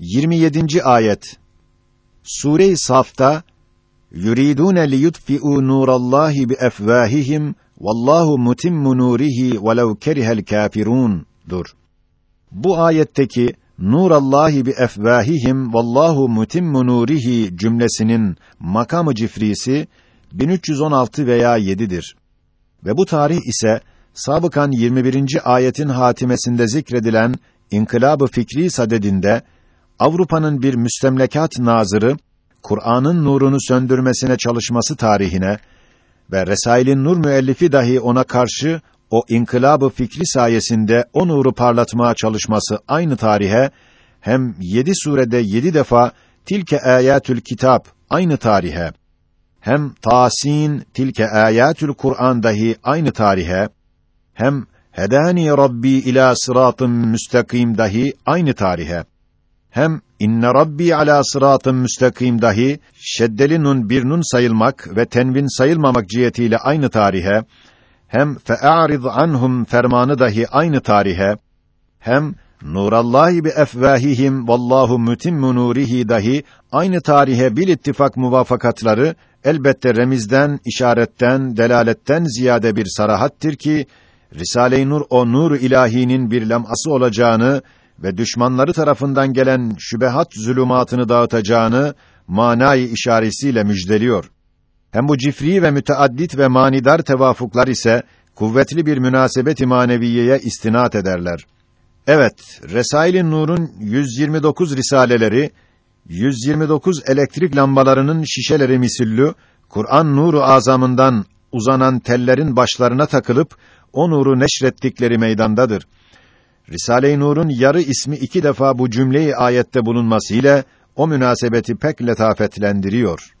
27. ayet Sure-i Saf'ta yuridune liyutfi'u nurallahi bi efvahihim vallahu mutimmu nurihi velev kerihel kafirun dur. Bu ayetteki nurallahi bi efvahihim vallahu mutimmu nurihi cümlesinin makamı cifrisi 1316 veya 7'dir. Ve bu tarih ise sabıkan 21. ayetin hatimesinde zikredilen İnkılab-ı Fikri sadedinde Avrupa'nın bir müstemlekat nazırı Kur'an'ın nurunu söndürmesine çalışması tarihine ve Resail'in Nur müellifi dahi ona karşı o inkılab-ı fikri sayesinde o nuru parlatmaya çalışması aynı tarihe hem yedi surede yedi defa tilke ayatül kitap aynı tarihe hem Tasin tilke ayatül Kur'an dahi aynı tarihe hem Hedani Rabbi ila sıratın müstakim dahi aynı tarihe hem inne rabbi ala sıratın müstakim dahi şeddeli nun bir nun sayılmak ve tenvin sayılmamak cihetiyle aynı tarihe hem fe'arid anhum fermanı dahi aynı tarihe hem nurallahi bi efvahihim vallahu mutimmu nurihi dahi aynı tarihe bil ittifak muvafakatları elbette remizden, işaretten, delaletten ziyade bir sarahattir ki Risale-i Nur o nur ilahinin bir lem'ası olacağını ve düşmanları tarafından gelen şübehat zulümatını dağıtacağını manayı işaretiyle müjdeliyor. Hem bu cifri ve müteaddit ve manidar tevafuklar ise kuvvetli bir münasebet-i maneviyeye istinat ederler. Evet, Resail-i Nur'un 129 risaleleri, 129 elektrik lambalarının şişeleri misillü, Kur'an nuru azamından uzanan tellerin başlarına takılıp o nuru neşrettikleri meydandadır. Risale-i Nur'un yarı ismi iki defa bu cümleyi ayette bulunmasıyla o münasebeti pek letafetlendiriyor.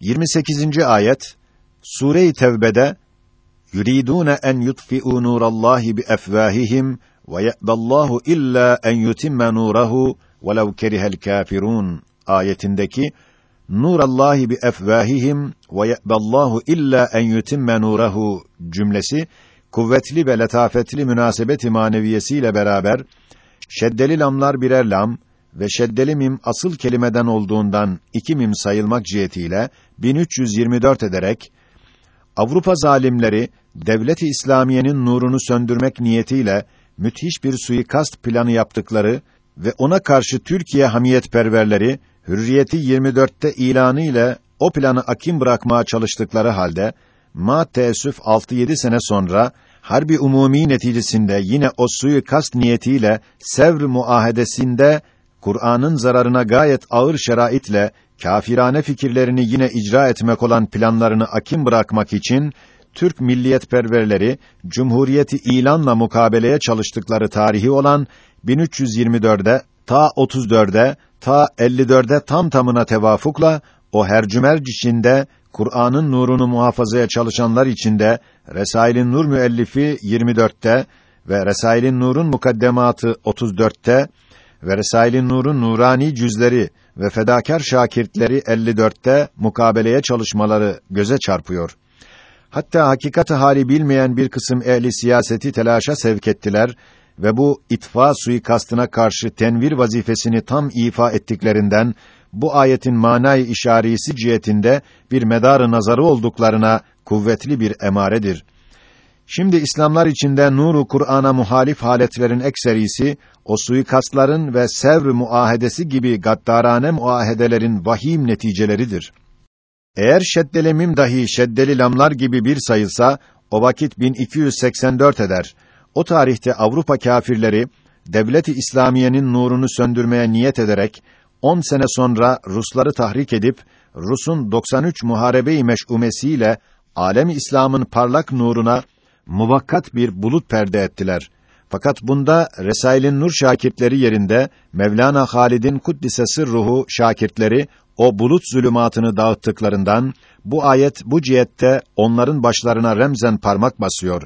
28. ayet Sure-i Tevbe'de yuridune en yutfi'u nurallahi bi efvahihim ve ye'ballahu illa en yutimme nurahu velev kerihel kafirun ayetindeki nurallahi bi efvahihim ve ye'ballahu illa en yutimme nurahu cümlesi kuvvetli ve letafetli münasebet-i maneviyesiyle beraber şeddeli lamlar birer lam ve şeddeli mim asıl kelimeden olduğundan iki mim sayılmak cihetiyle 1324 ederek Avrupa zalimleri devlet-i İslamiyenin nurunu söndürmek niyetiyle müthiş bir suikast planı yaptıkları ve ona karşı Türkiye hamiyetperverleri hürriyeti 24'te ilanı ile o planı akim bırakmaya çalıştıkları halde ma teessüf 6-7 sene sonra harbi umumi neticesinde yine o suikast niyetiyle Sevr muahedesinde Kur'an'ın zararına gayet ağır şeraitle kâfirane fikirlerini yine icra etmek olan planlarını akim bırakmak için Türk milliyetperverleri Cumhuriyeti ilanla mukabeleye çalıştıkları tarihi olan 1324'de ta 34'de ta 54'de tam tamına tevafukla o hercümerc içinde Kur'an'ın nurunu muhafazaya çalışanlar içinde Resail'in Nur müellifi 24'te ve Resail'in Nur'un mukaddematı 34'te ve Resail'in Nur'un nurani cüzleri ve fedakar şakirtleri 54'te mukabeleye çalışmaları göze çarpıyor. Hatta hakikati hali bilmeyen bir kısım ehli siyaseti telaşa sevk ettiler ve bu itfa suikastına karşı tenvir vazifesini tam ifa ettiklerinden bu ayetin manayı işarisi cihetinde bir medarı nazarı olduklarına kuvvetli bir emaredir. Şimdi İslamlar içinde nuru Kur'an'a muhalif haletlerin ekserisi o suikastların ve sevr muahedesi gibi gaddarane muahedelerin vahim neticeleridir. Eğer şeddeli mim dahi şeddeli lamlar gibi bir sayılsa o vakit 1284 eder. O tarihte Avrupa kâfirleri devlet-i İslamiyenin nurunu söndürmeye niyet ederek 10 sene sonra Rusları tahrik edip Rus'un 93 muharebe-i meş'umesiyle alem İslam'ın parlak nuruna muvakkat bir bulut perde ettiler. Fakat bunda Resail'in nur şakirtleri yerinde Mevlana Halid'in kuddise ruhu şakirtleri o bulut zulümatını dağıttıklarından bu ayet bu cihette onların başlarına remzen parmak basıyor.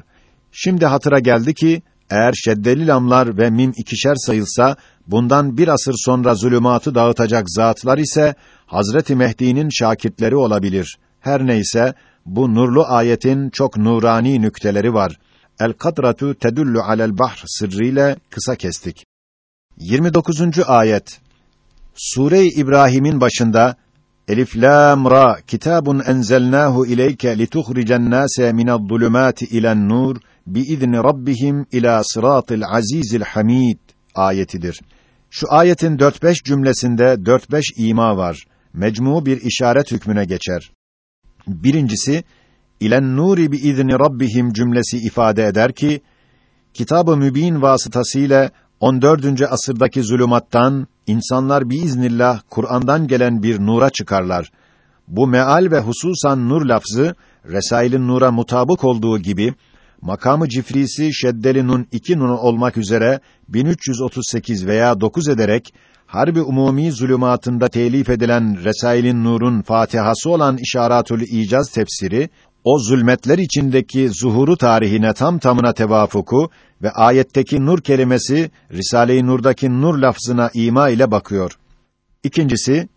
Şimdi hatıra geldi ki eğer şeddeli lamlar ve mim ikişer sayılsa bundan bir asır sonra zulümatı dağıtacak zatlar ise Hazreti Mehdi'nin şakirtleri olabilir. Her neyse bu nurlu ayetin çok nurani nükteleri var. El kadratu tedullu alel bahr sırrıyla kısa kestik. 29. ayet. Sure-i İbrahim'in başında Elif lam ra kitabun enzelnahu ileyke lituhricen nase minadh-zulumati ilen-nur biizni rabbihim ila sıratil azizil hamid ayetidir. Şu ayetin 4-5 cümlesinde 4-5 ima var. Mecmu bir işaret hükmüne geçer. Birincisi ilen nuri bi izni rabbihim cümlesi ifade eder ki Kitab-ı Mübin vasıtasıyla 14. asırdaki zulümattan insanlar biiznillah Kur'an'dan gelen bir nura çıkarlar. Bu meal ve hususan nur lafzı Resail'in nura mutabık olduğu gibi makamı cifrisi şeddeli nun iki nun olmak üzere 1338 veya 9 ederek harbi umumi zulümatında telif edilen Resail'in Nur'un Fatihası olan İşaratül İcaz tefsiri o zulmetler içindeki zuhuru tarihine tam tamına tevafuku ve ayetteki nur kelimesi Risale-i Nur'daki nur lafzına ima ile bakıyor. İkincisi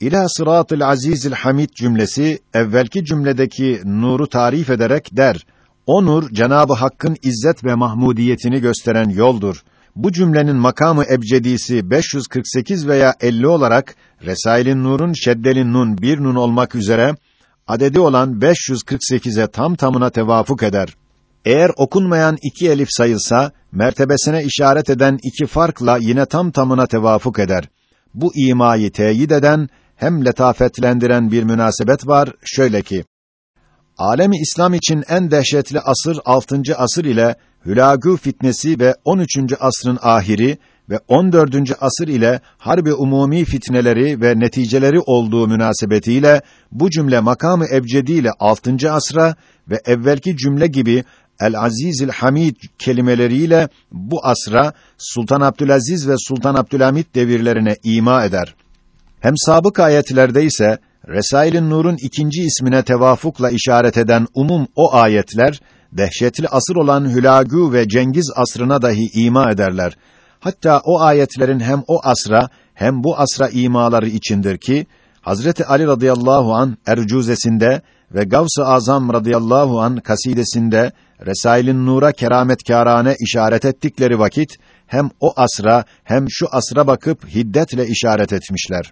İlâ sıratıl azizil hamid cümlesi evvelki cümledeki nuru tarif ederek der. O nur Cenabı Hakk'ın izzet ve mahmudiyetini gösteren yoldur. Bu cümlenin makamı ebcedisi 548 veya 50 olarak Resail'in Nur'un şeddelin nun bir nun olmak üzere adedi olan 548'e tam tamına tevafuk eder. Eğer okunmayan iki elif sayılsa, mertebesine işaret eden iki farkla yine tam tamına tevafuk eder. Bu imayı teyit eden, hem letafetlendiren bir münasebet var, şöyle ki, Alemi İslam için en dehşetli asır 6. asır ile Hülagü fitnesi ve 13. asrın ahiri ve 14. asır ile harbi umumi fitneleri ve neticeleri olduğu münasebetiyle bu cümle makamı ebcedi ile 6. asra ve evvelki cümle gibi El Azizil Hamid kelimeleriyle bu asra Sultan Abdülaziz ve Sultan Abdülhamid devirlerine ima eder. Hem sabık ayetlerde ise Resail'in Nur'un ikinci ismine tevafukla işaret eden umum o ayetler dehşetli asır olan Hülagü ve Cengiz asrına dahi ima ederler. Hatta o ayetlerin hem o asra hem bu asra imaları içindir ki Hazreti Ali radıyallahu an Ercuzesinde ve Gavs-ı Azam radıyallahu an kasidesinde Resail'in Nur'a kerametkârane işaret ettikleri vakit hem o asra hem şu asra bakıp hiddetle işaret etmişler.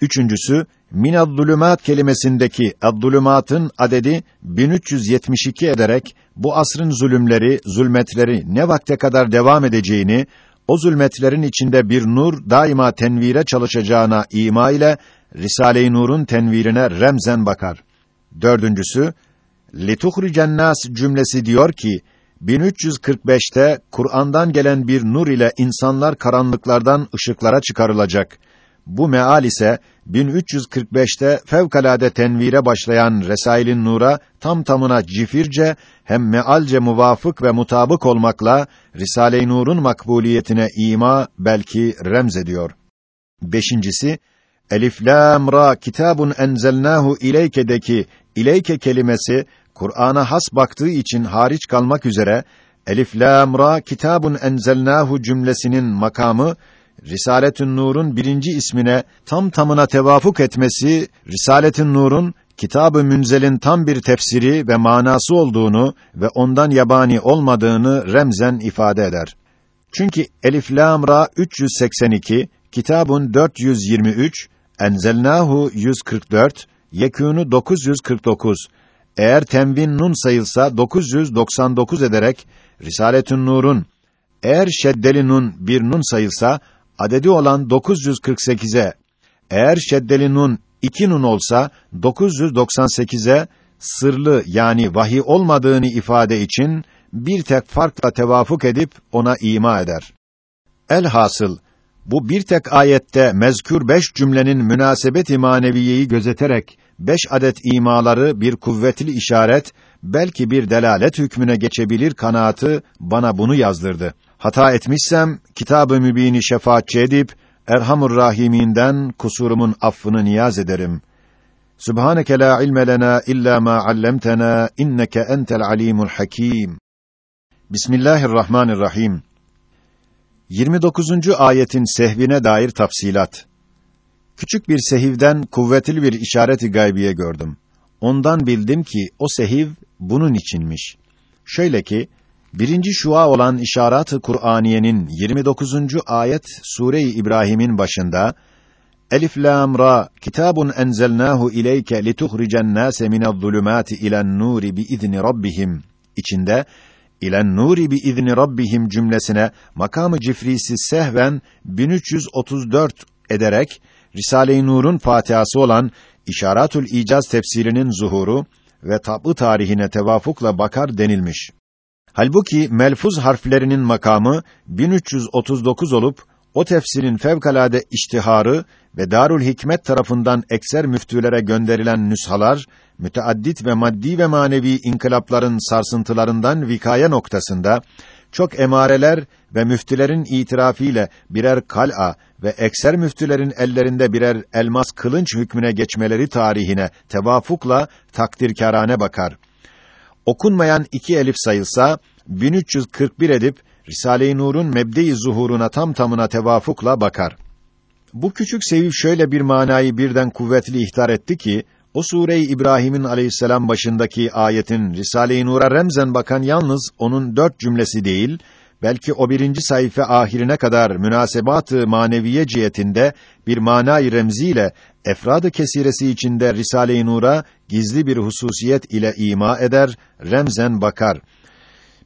Üçüncüsü minad-zulümat kelimesindeki ad-zulümatın adedi 1372 ederek bu asrın zulümleri, zulmetleri ne vakte kadar devam edeceğini, o zulmetlerin içinde bir nur daima tenvire çalışacağına ima ile Risale-i Nur'un tenvirine remzen bakar. Dördüncüsü lituhricen nas cümlesi diyor ki 1345'te Kur'an'dan gelen bir nur ile insanlar karanlıklardan ışıklara çıkarılacak. Bu meal ise 1345'te fevkalade tenvire başlayan Resail'in Nur'a tam tamına cifirce hem mealce muvafık ve mutabık olmakla Risale-i Nur'un makbuliyetine ima belki remz ediyor. Beşincisi Elif lam ra kitabun enzelnahu ileyke'deki ileyke kelimesi Kur'an'a has baktığı için hariç kalmak üzere Elif lam ra kitabun enzelnahu cümlesinin makamı Risaletün Nur'un birinci ismine tam tamına tevafuk etmesi, Risaletün Nur'un Kitab-ı Münzel'in tam bir tefsiri ve manası olduğunu ve ondan yabani olmadığını remzen ifade eder. Çünkü Elif Lam Ra 382, Kitabun 423, Enzelnahu 144, Yekûnu 949. Eğer tenvin nun sayılsa 999 ederek Risaletün Nur'un eğer şeddeli nun bir nun sayılsa adedi olan 948'e eğer şeddeli nun iki nun olsa 998'e sırlı yani vahiy olmadığını ifade için bir tek farkla tevafuk edip ona ima eder. Elhasıl bu bir tek ayette mezkür beş cümlenin münasebet-i maneviyeyi gözeterek beş adet imaları bir kuvvetli işaret, belki bir delalet hükmüne geçebilir kanaatı bana bunu yazdırdı. Hata etmişsem kitab-ı mübini şefaatçi edip Erhamur Rahiminden kusurumun affını niyaz ederim. Subhaneke la ilme lena illa ma allamtana inneke entel alimul hakim. Bismillahirrahmanirrahim. 29. ayetin sehvine dair tafsilat. Küçük bir sehivden kuvvetli bir işareti gaybiye gördüm. Ondan bildim ki o sehiv bunun içinmiş. Şöyle ki Birinci şua olan İşarat-ı Kur'aniyenin 29. ayet Sure-i İbrahim'in başında Elif lam ra kitabun enzelnahu ileyke lituhricen nase minez-zulumati ilen-nuri biizni rabbihim içinde ilen nuri bi izni rabbihim cümlesine makamı cifrisi sehven 1334 ederek Risale-i Nur'un Fatihası olan İşaratül İcaz tefsirinin zuhuru ve tabı tarihine tevafukla bakar denilmiş. Halbuki melfuz harflerinin makamı 1339 olup o tefsirin fevkalade iştiharı ve Darül Hikmet tarafından ekser müftülere gönderilen nüshalar müteaddit ve maddi ve manevi inkılapların sarsıntılarından vikaya noktasında çok emareler ve müftülerin itirafiyle birer kal'a ve ekser müftülerin ellerinde birer elmas kılınç hükmüne geçmeleri tarihine tevafukla takdirkârane bakar. Okunmayan iki elif sayılsa 1341 edip Risale-i Nur'un mebde-i zuhuruna tam tamına tevafukla bakar. Bu küçük sevif şöyle bir manayı birden kuvvetli ihtar etti ki o sure-i İbrahim'in aleyhisselam başındaki ayetin Risale-i Nur'a remzen bakan yalnız onun dört cümlesi değil, belki o birinci sayfa ahirine kadar münasebat-ı maneviye cihetinde bir manay remziyle efrad-ı kesiresi içinde Risale-i Nur'a gizli bir hususiyet ile ima eder, remzen bakar.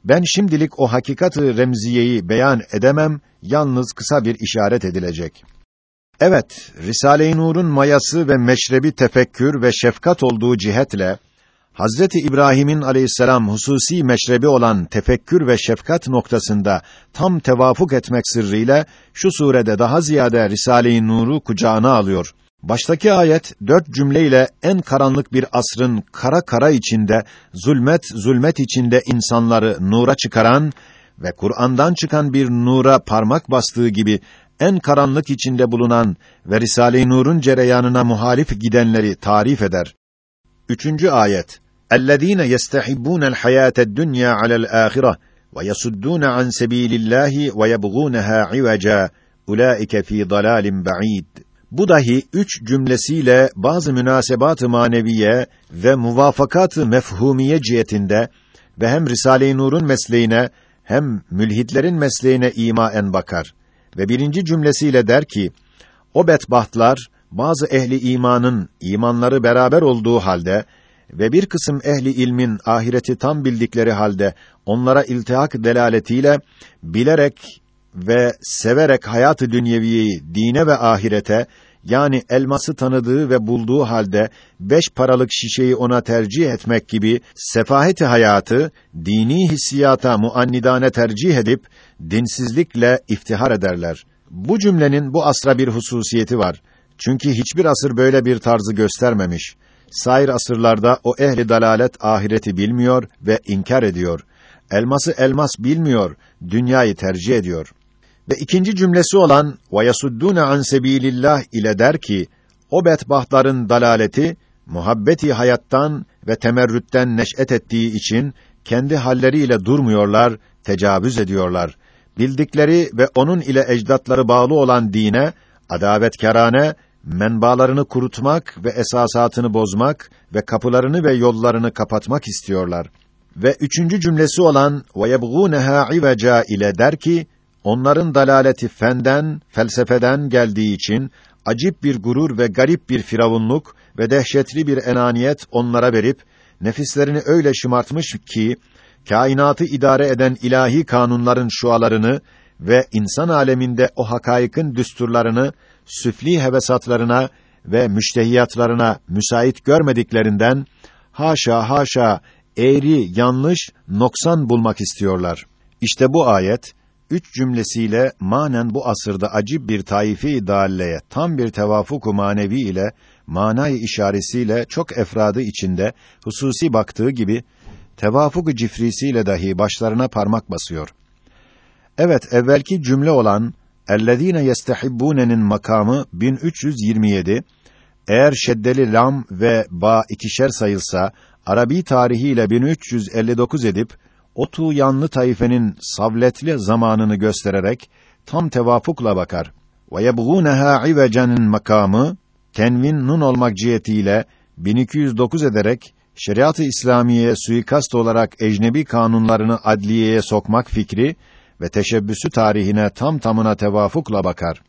Ben şimdilik o hakikatı remziyeyi beyan edemem, yalnız kısa bir işaret edilecek. Evet, Risale-i Nur'un mayası ve meşrebi tefekkür ve şefkat olduğu cihetle Hazreti İbrahim'in aleyhisselam hususi meşrebi olan tefekkür ve şefkat noktasında tam tevafuk etmek sırrıyla şu surede daha ziyade Risale-i Nur'u kucağına alıyor. Baştaki ayet dört cümleyle en karanlık bir asrın kara kara içinde zulmet zulmet içinde insanları nura çıkaran ve Kur'an'dan çıkan bir nura parmak bastığı gibi en karanlık içinde bulunan ve Risale-i Nur'un cereyanına muhalif gidenleri tarif eder. Üçüncü ayet. اَلَّذ۪ينَ يَسْتَحِبُّونَ الْحَيَاةَ الدُّنْيَا عَلَى الْآخِرَةِ وَيَسُدُّونَ عَنْ سَب۪يلِ اللّٰهِ وَيَبْغُونَهَا عِوَجًا اُولَٰئِكَ ف۪ي ضَلَالٍ بَع۪يدٍ Bu dahi üç cümlesiyle bazı münasebat-ı maneviye ve muvafakat-ı mefhumiye cihetinde ve hem Risale-i Nur'un mesleğine hem mülhitlerin mesleğine imaen bakar. Ve birinci cümlesiyle der ki, o bedbahtlar, bazı ehli imanın, imanları beraber olduğu halde ve bir kısım ehli ilmin ahireti tam bildikleri halde onlara iltihak delaletiyle bilerek ve severek hayatı dünyeviyeyi dine ve ahirete yani elması tanıdığı ve bulduğu halde beş paralık şişeyi ona tercih etmek gibi sefaheti hayatı dini hissiyata muannidane tercih edip dinsizlikle iftihar ederler. Bu cümlenin bu asra bir hususiyeti var. Çünkü hiçbir asır böyle bir tarzı göstermemiş. Sair asırlarda o ehli dalalet ahireti bilmiyor ve inkar ediyor. Elması elmas bilmiyor, dünyayı tercih ediyor. Ve ikinci cümlesi olan ve yasuddune an sebilillah ile der ki o bedbahtların dalaleti muhabbeti hayattan ve temerrütten neş'et ettiği için kendi halleriyle durmuyorlar, tecavüz ediyorlar. Bildikleri ve onun ile ecdatları bağlı olan dine adabetkarane menbaalarını kurutmak ve esasatını bozmak ve kapılarını ve yollarını kapatmak istiyorlar. Ve üçüncü cümlesi olan وَيَبْغُونَهَا عِوَجًا ile der ki, onların dalaleti fenden, felsefeden geldiği için acip bir gurur ve garip bir firavunluk ve dehşetli bir enaniyet onlara verip nefislerini öyle şımartmış ki kainatı idare eden ilahi kanunların şualarını ve insan aleminde o hakaykın düsturlarını süfli hevesatlarına ve müştehiyatlarına müsait görmediklerinden haşa haşa eğri, yanlış, noksan bulmak istiyorlar. İşte bu ayet üç cümlesiyle manen bu asırda acib bir taifi dalleye tam bir tevafuk manevi ile manayı işaretiyle çok efradı içinde hususi baktığı gibi tevafuk cifrisiyle dahi başlarına parmak basıyor. Evet, evvelki cümle olan Ellezîne yestehibbune'nin makamı 1327. Eğer şeddeli lam ve ba ikişer sayılsa Arabi tarihiyle 1359 edip o tuğyanlı tayfenin savletli zamanını göstererek tam tevafukla bakar. Ve yebğûneha makamı tenvin nun olmak cihetiyle 1209 ederek şeriat-ı İslamiye'ye suikast olarak ecnebi kanunlarını adliyeye sokmak fikri ve teşebbüsü tarihine tam tamına tevafukla bakar.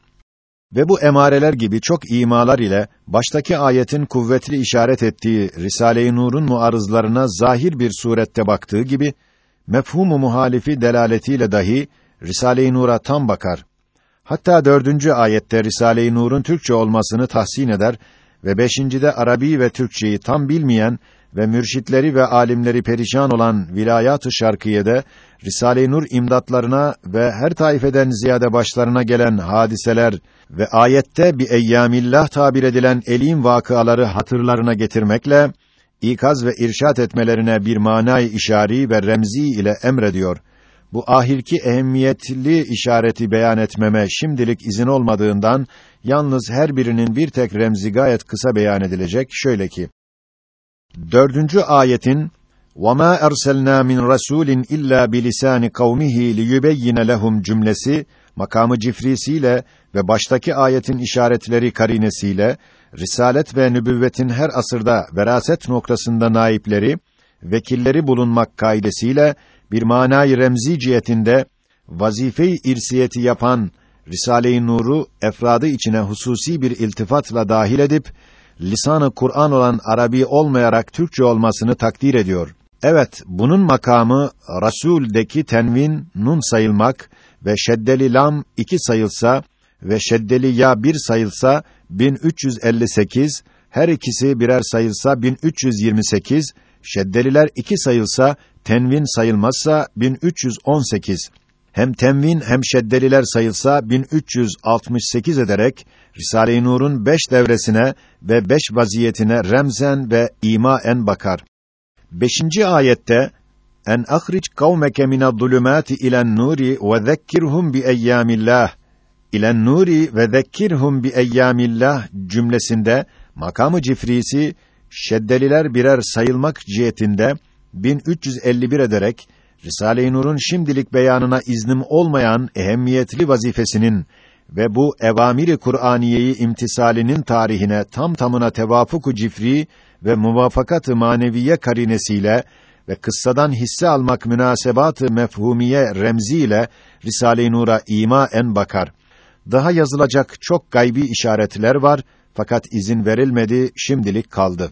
Ve bu emareler gibi çok imalar ile baştaki ayetin kuvvetli işaret ettiği Risale-i Nur'un muarızlarına zahir bir surette baktığı gibi mefhumu muhalifi delaletiyle dahi Risale-i Nur'a tam bakar. Hatta dördüncü ayette Risale-i Nur'un Türkçe olmasını tahsin eder ve beşincide Arabi ve Türkçeyi tam bilmeyen ve mürşitleri ve alimleri perişan olan vilayat-ı şarkiyede Risale-i Nur imdatlarına ve her taifeden ziyade başlarına gelen hadiseler ve ayette bir eyyamillah tabir edilen elim vakıaları hatırlarına getirmekle ikaz ve irşat etmelerine bir manay işari ve remzi ile emrediyor. Bu ahirki ehemmiyetli işareti beyan etmeme şimdilik izin olmadığından yalnız her birinin bir tek remzi gayet kısa beyan edilecek şöyle ki Dördüncü ayetin وَمَا أَرْسَلْنَا مِنْ رَسُولٍ إِلَّا بِلِسَانِ قَوْمِهِ لِيُبَيِّنَ لَهُمْ cümlesi makamı cifrisiyle ve baştaki ayetin işaretleri karinesiyle risalet ve nübüvvetin her asırda veraset noktasında naipleri, vekilleri bulunmak kaidesiyle bir manayı remzi cihetinde vazife-i irsiyeti yapan Risale-i Nur'u efradı içine hususi bir iltifatla dahil edip lisanı Kur'an olan Arabi olmayarak Türkçe olmasını takdir ediyor. Evet, bunun makamı Rasul'deki tenvin nun sayılmak ve şeddeli lam iki sayılsa ve şeddeli ya bir sayılsa 1358, her ikisi birer sayılsa 1328, şeddeliler iki sayılsa tenvin sayılmazsa 1318 hem tenvin hem şeddeliler sayılsa 1368 ederek Risale-i Nur'un beş devresine ve beş vaziyetine remzen ve imaen bakar. Beşinci ayette en ahric kavmeke minez-zulumati ilen-nuri ve zekkirhum bi eyyamillah ilen nuri ve zekkirhum bi eyyamillah cümlesinde makamı cifrisi şeddeliler birer sayılmak cihetinde 1351 ederek Risale-i Nur'un şimdilik beyanına iznim olmayan ehemmiyetli vazifesinin ve bu evamiri Kur'aniyeyi imtisalinin tarihine tam tamına tevafuku cifri ve muvafakat-ı maneviye karinesiyle ve kıssadan hisse almak münasebat-ı mefhumiye remziyle Risale-i Nur'a ima en bakar. Daha yazılacak çok gaybi işaretler var fakat izin verilmedi, şimdilik kaldı.